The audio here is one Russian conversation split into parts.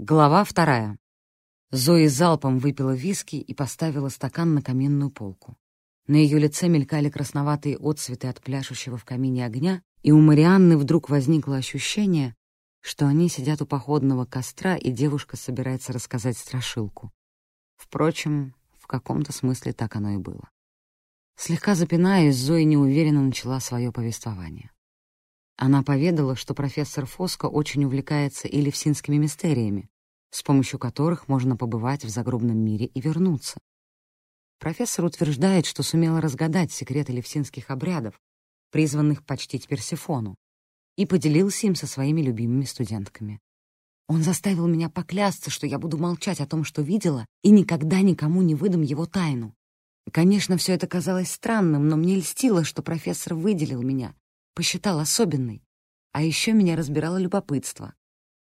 Глава вторая. Зои залпом выпила виски и поставила стакан на каминную полку. На ее лице мелькали красноватые отцветы от пляшущего в камине огня, и у Марианны вдруг возникло ощущение, что они сидят у походного костра, и девушка собирается рассказать страшилку. Впрочем, в каком-то смысле так оно и было. Слегка запинаясь, Зоя неуверенно начала свое повествование. Она поведала, что профессор Фоско очень увлекается элевсинскими мистериями, с помощью которых можно побывать в загробном мире и вернуться. Профессор утверждает, что сумела разгадать секреты левсинских обрядов, призванных почтить Персефону, и поделился им со своими любимыми студентками. Он заставил меня поклясться, что я буду молчать о том, что видела, и никогда никому не выдам его тайну. Конечно, все это казалось странным, но мне льстило, что профессор выделил меня посчитал особенной. А еще меня разбирало любопытство.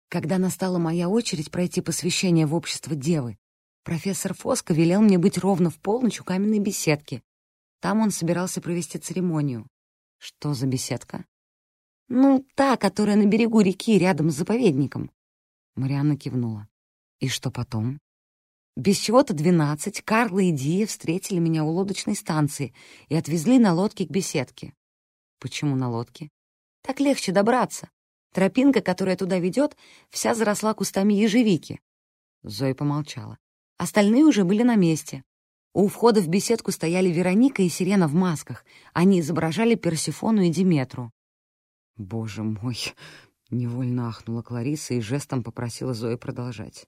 Когда настала моя очередь пройти посвящение в общество девы, профессор Фоско велел мне быть ровно в полночь у каменной беседки. Там он собирался провести церемонию. Что за беседка? Ну, та, которая на берегу реки, рядом с заповедником. Марианна кивнула. И что потом? Без чего-то двенадцать Карла и Дия встретили меня у лодочной станции и отвезли на лодке к беседке. Почему на лодке? Так легче добраться. Тропинка, которая туда ведет, вся заросла кустами ежевики. Зоя помолчала. Остальные уже были на месте. У входа в беседку стояли Вероника и Сирена в масках. Они изображали Персифону и Диметру. «Боже мой!» — невольно ахнула Клариса и жестом попросила Зои продолжать.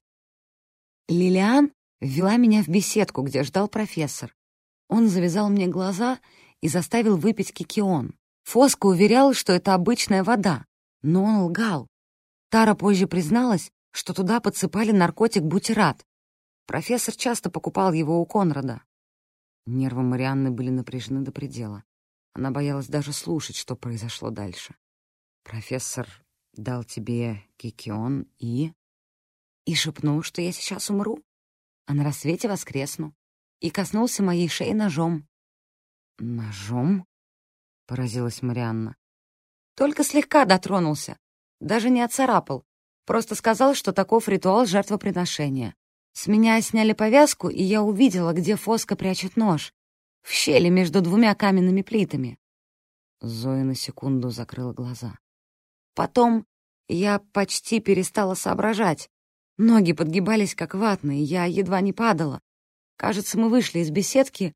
Лилиан ввела меня в беседку, где ждал профессор. Он завязал мне глаза и заставил выпить кикион. Фоско уверял, что это обычная вода, но он лгал. Тара позже призналась, что туда подсыпали наркотик бутират. Профессор часто покупал его у Конрада. Нервы Марианны были напряжены до предела. Она боялась даже слушать, что произошло дальше. «Профессор дал тебе кикион и...» И шепнул, что я сейчас умру, а на рассвете воскресну. И коснулся моей шеи ножом. «Ножом?» Поразилась Марианна. Только слегка дотронулся, даже не отцарапал, просто сказал, что таков ритуал жертвоприношения. С меня сняли повязку, и я увидела, где Фоска прячет нож. В щели между двумя каменными плитами. Зоя на секунду закрыла глаза. Потом я почти перестала соображать. Ноги подгибались, как ватные, я едва не падала. Кажется, мы вышли из беседки.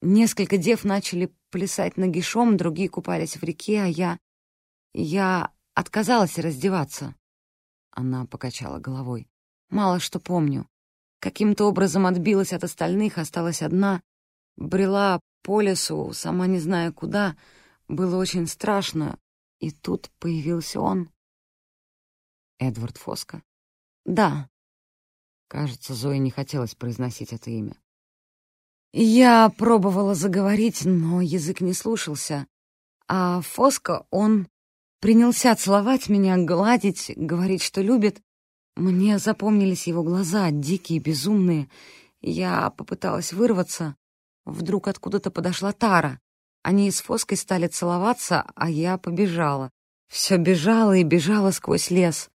Несколько дев начали плясать нагишом, другие купались в реке, а я... Я отказалась раздеваться. Она покачала головой. Мало что помню. Каким-то образом отбилась от остальных, осталась одна. Брела по лесу, сама не зная куда. Было очень страшно. И тут появился он. Эдвард Фоска? Да. Кажется, Зое не хотелось произносить это имя. Я пробовала заговорить, но язык не слушался. А Фоско, он принялся целовать меня, гладить, говорить, что любит. Мне запомнились его глаза, дикие, безумные. Я попыталась вырваться. Вдруг откуда-то подошла Тара. Они с Фоской стали целоваться, а я побежала. Все бежала и бежала сквозь лес.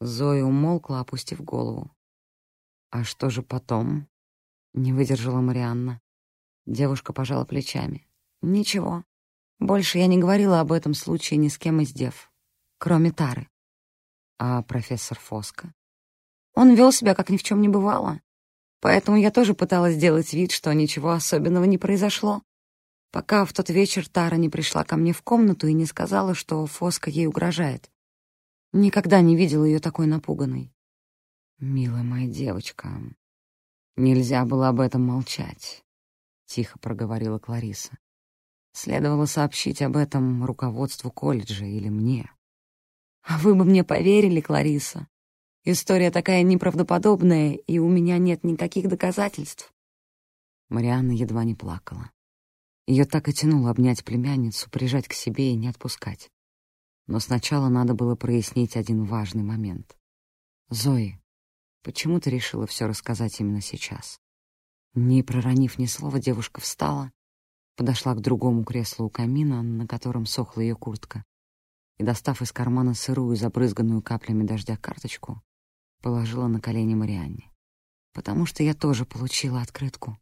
Зоя умолкла, опустив голову. «А что же потом?» Не выдержала Марианна. Девушка пожала плечами. «Ничего. Больше я не говорила об этом случае ни с кем из дев, кроме Тары. А профессор Фоска? Он вел себя, как ни в чем не бывало. Поэтому я тоже пыталась сделать вид, что ничего особенного не произошло. Пока в тот вечер Тара не пришла ко мне в комнату и не сказала, что Фоска ей угрожает. Никогда не видела ее такой напуганной. «Милая моя девочка, Нельзя было об этом молчать, — тихо проговорила Клариса. Следовало сообщить об этом руководству колледжа или мне. А вы бы мне поверили, Клариса. История такая неправдоподобная, и у меня нет никаких доказательств. Марианна едва не плакала. Ее так и тянуло обнять племянницу, прижать к себе и не отпускать. Но сначала надо было прояснить один важный момент. «Зои, Почему ты решила все рассказать именно сейчас? Не проронив ни слова, девушка встала, подошла к другому креслу у камина, на котором сохла ее куртка, и, достав из кармана сырую, забрызганную каплями дождя карточку, положила на колени Марианне. «Потому что я тоже получила открытку».